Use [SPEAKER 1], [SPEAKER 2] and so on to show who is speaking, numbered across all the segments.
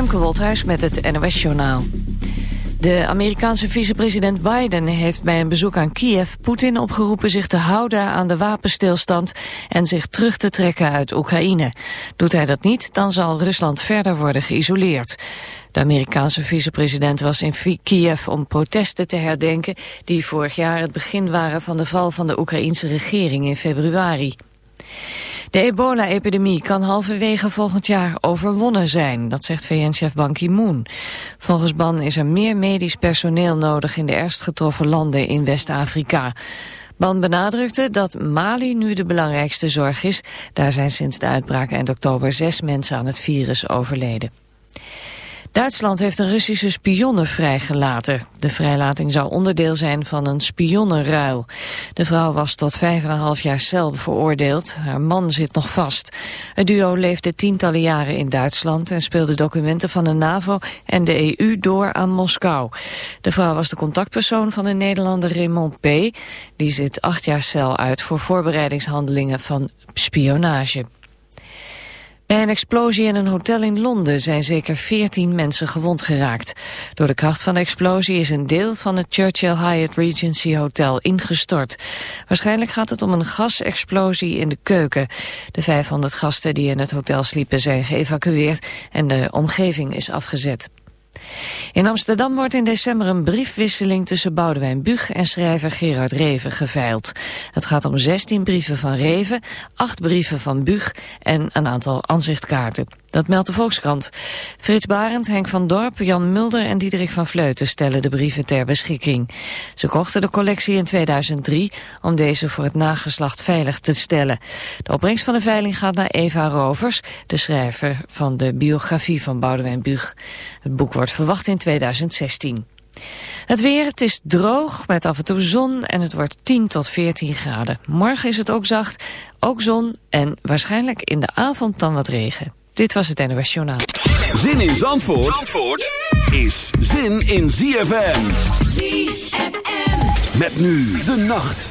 [SPEAKER 1] Femke met het NOS Journaal. De Amerikaanse vicepresident Biden heeft bij een bezoek aan Kiev Poetin opgeroepen zich te houden aan de wapenstilstand en zich terug te trekken uit Oekraïne. Doet hij dat niet, dan zal Rusland verder worden geïsoleerd. De Amerikaanse vicepresident was in Kiev om protesten te herdenken die vorig jaar het begin waren van de val van de Oekraïense regering in februari. De ebola-epidemie kan halverwege volgend jaar overwonnen zijn, dat zegt VN-chef Ban Ki-moon. Volgens Ban is er meer medisch personeel nodig in de ergst getroffen landen in West-Afrika. Ban benadrukte dat Mali nu de belangrijkste zorg is. Daar zijn sinds de uitbraak eind oktober zes mensen aan het virus overleden. Duitsland heeft een Russische spionne vrijgelaten. De vrijlating zou onderdeel zijn van een spionnenruil. De vrouw was tot vijf en een half jaar cel veroordeeld. Haar man zit nog vast. Het duo leefde tientallen jaren in Duitsland... en speelde documenten van de NAVO en de EU door aan Moskou. De vrouw was de contactpersoon van de Nederlander Raymond P. Die zit acht jaar cel uit voor voorbereidingshandelingen van spionage. Een explosie in een hotel in Londen zijn zeker 14 mensen gewond geraakt. Door de kracht van de explosie is een deel van het Churchill Hyatt Regency Hotel ingestort. Waarschijnlijk gaat het om een gasexplosie in de keuken. De 500 gasten die in het hotel sliepen zijn geëvacueerd en de omgeving is afgezet. In Amsterdam wordt in december een briefwisseling tussen Boudewijn Bug en schrijver Gerard Reven geveild. Het gaat om 16 brieven van Reven, 8 brieven van Bug en een aantal aanzichtkaarten. Dat meldt de Volkskrant. Frits Barend, Henk van Dorp, Jan Mulder en Diederik van Vleuten stellen de brieven ter beschikking. Ze kochten de collectie in 2003 om deze voor het nageslacht veilig te stellen. De opbrengst van de veiling gaat naar Eva Rovers, de schrijver van de biografie van Boudewijn Buug. Het boek wordt verwacht in 2016. Het weer, het is droog met af en toe zon en het wordt 10 tot 14 graden. Morgen is het ook zacht, ook zon en waarschijnlijk in de avond dan wat regen. Dit was het NOS Journaal.
[SPEAKER 2] Zin in Zandvoort, Zandvoort is zin in ZFM. ZFM. Met nu de nacht.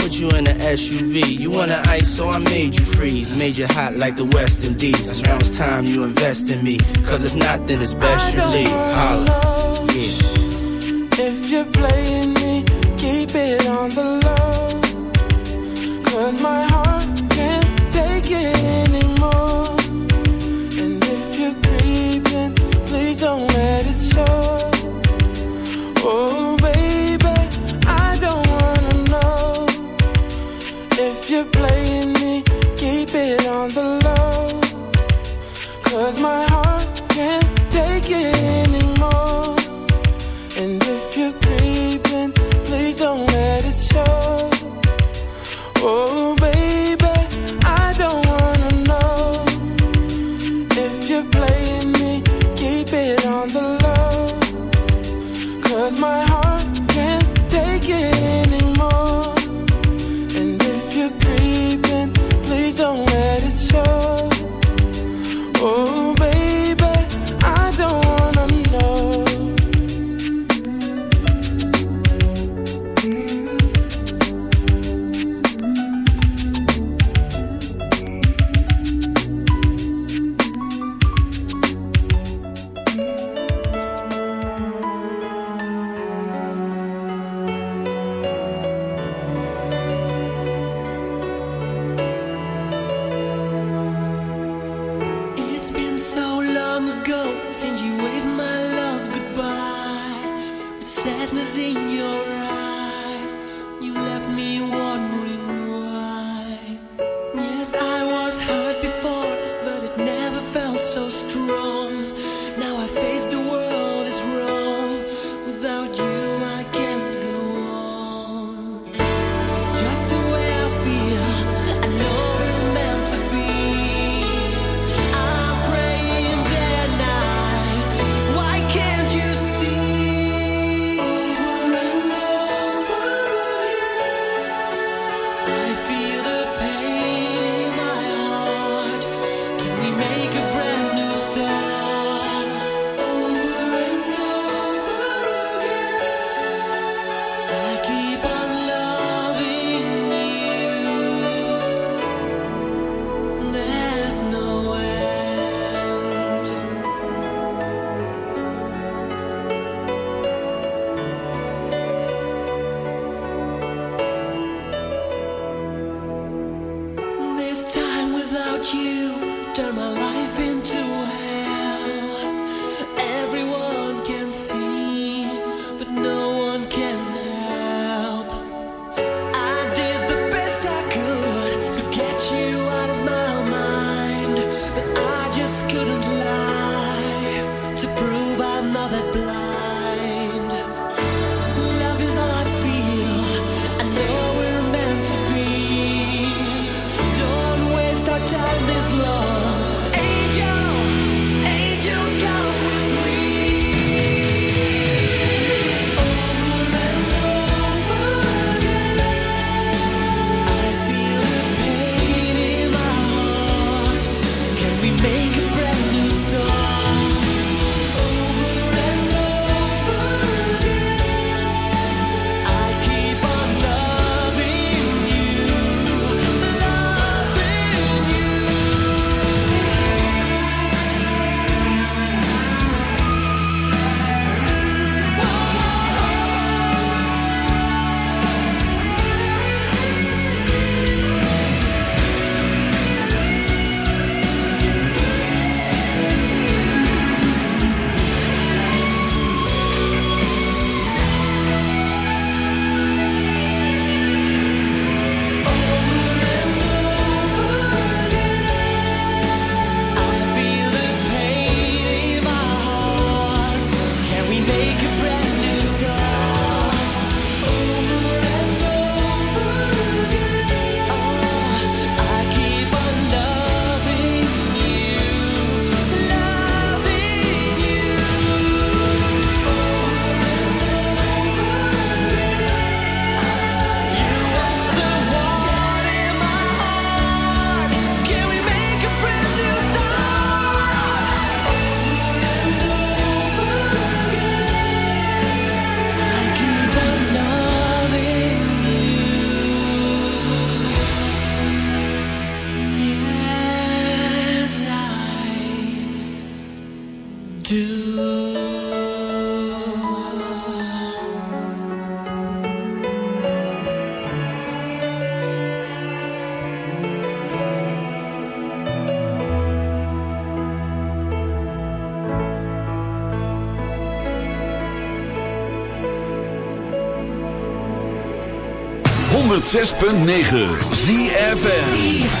[SPEAKER 3] put you in an SUV. You want to ice, so I made you freeze. Made you hot like the West Indies. Now it's time you invest in me. Cause if not, then it's best you leave. Holla. Yeah.
[SPEAKER 4] If you're playing me, keep it on the low turn my
[SPEAKER 5] 106.9 ZFN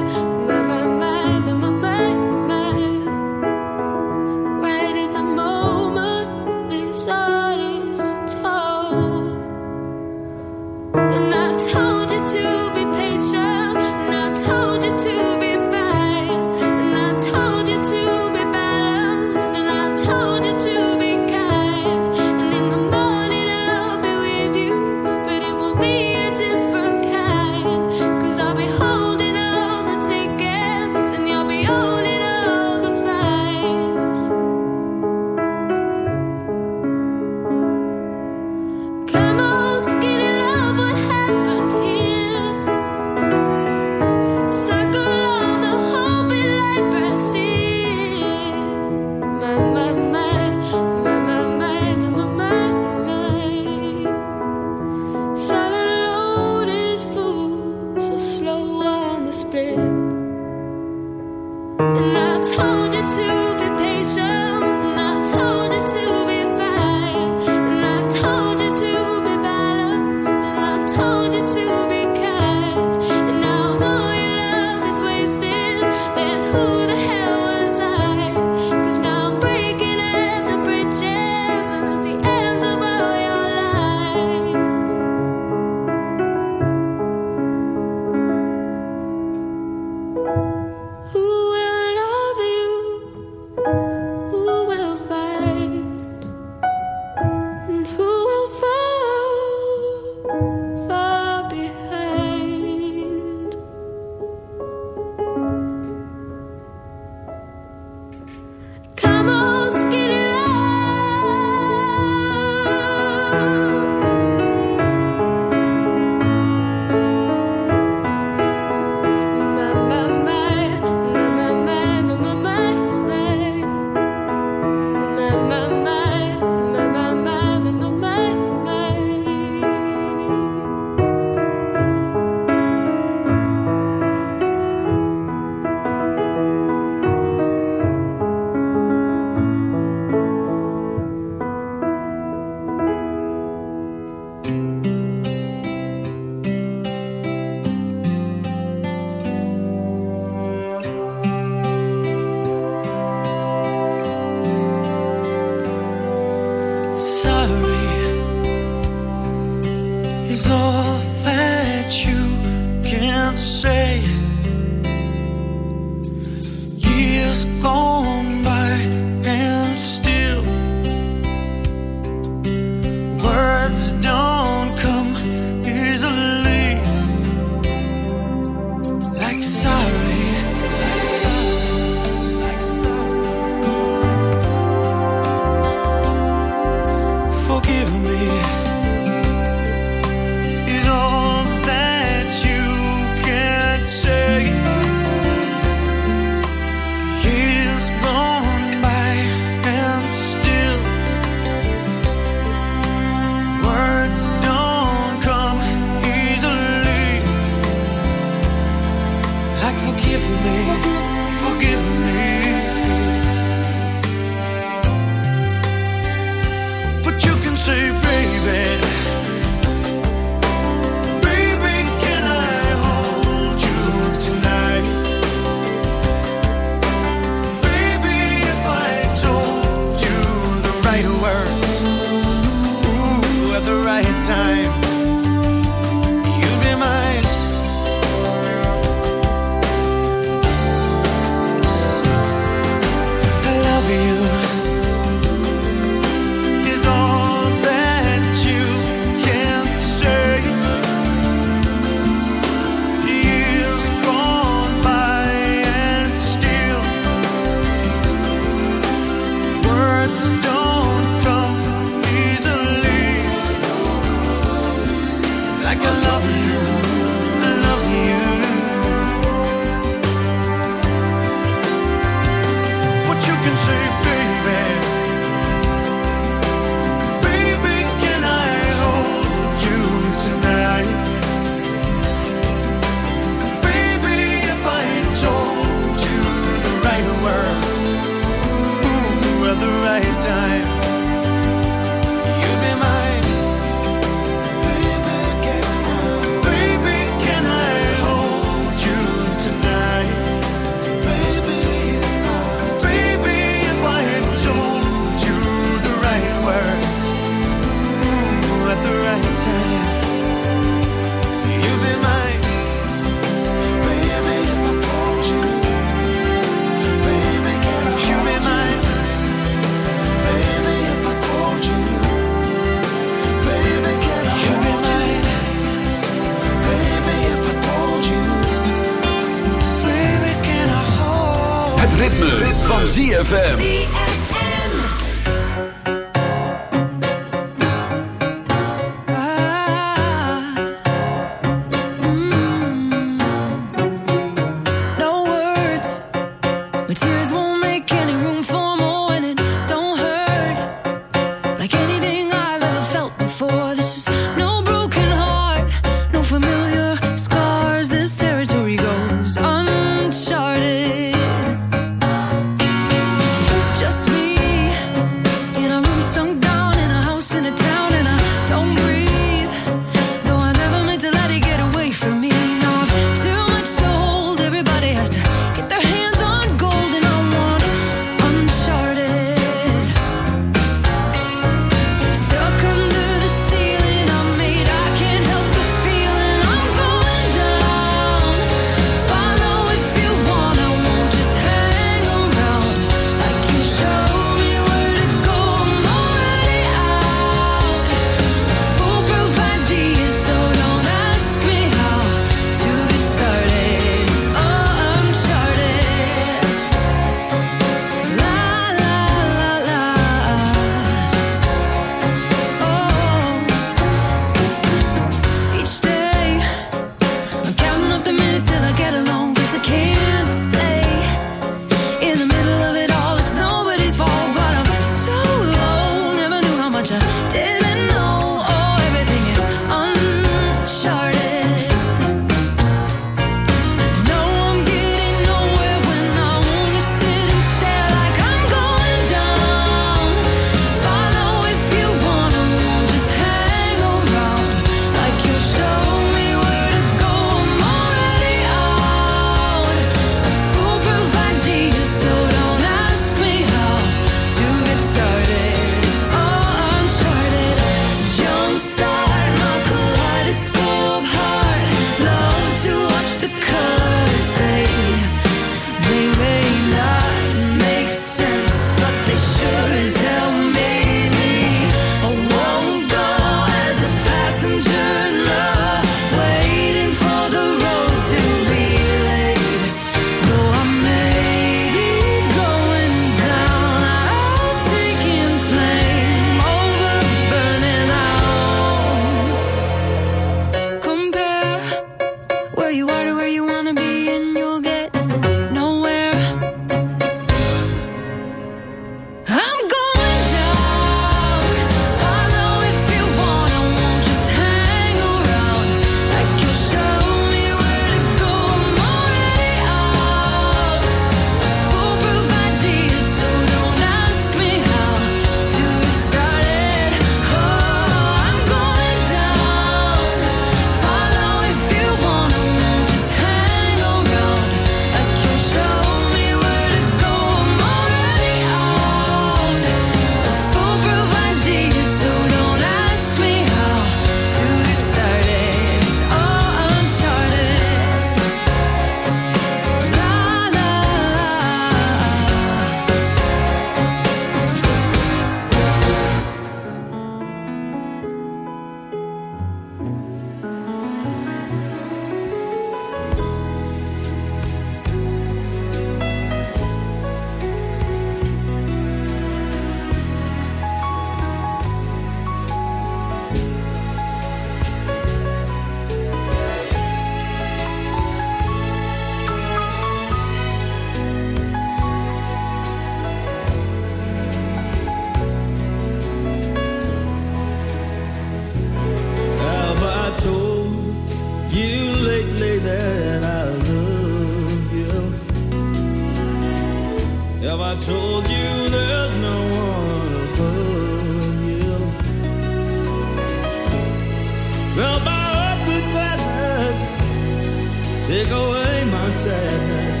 [SPEAKER 6] Take away my sadness,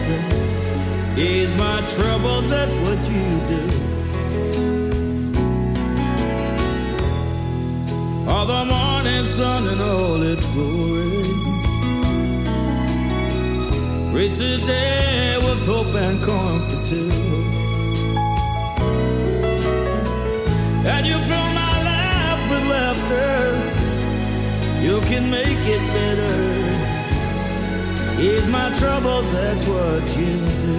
[SPEAKER 6] ease my troubles. That's what you do. All the morning sun and all its glory. Reach the day with hope and comfort too. And you fill my life with laughter. You can make it better. Ease my troubles, that's what you do.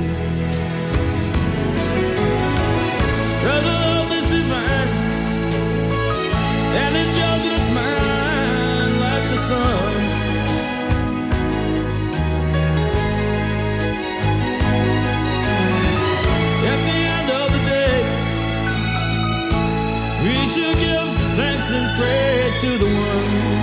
[SPEAKER 6] Cause love is divine. And yours and it's mine like the sun. At the end of the day, we should give thanks and pray to the one.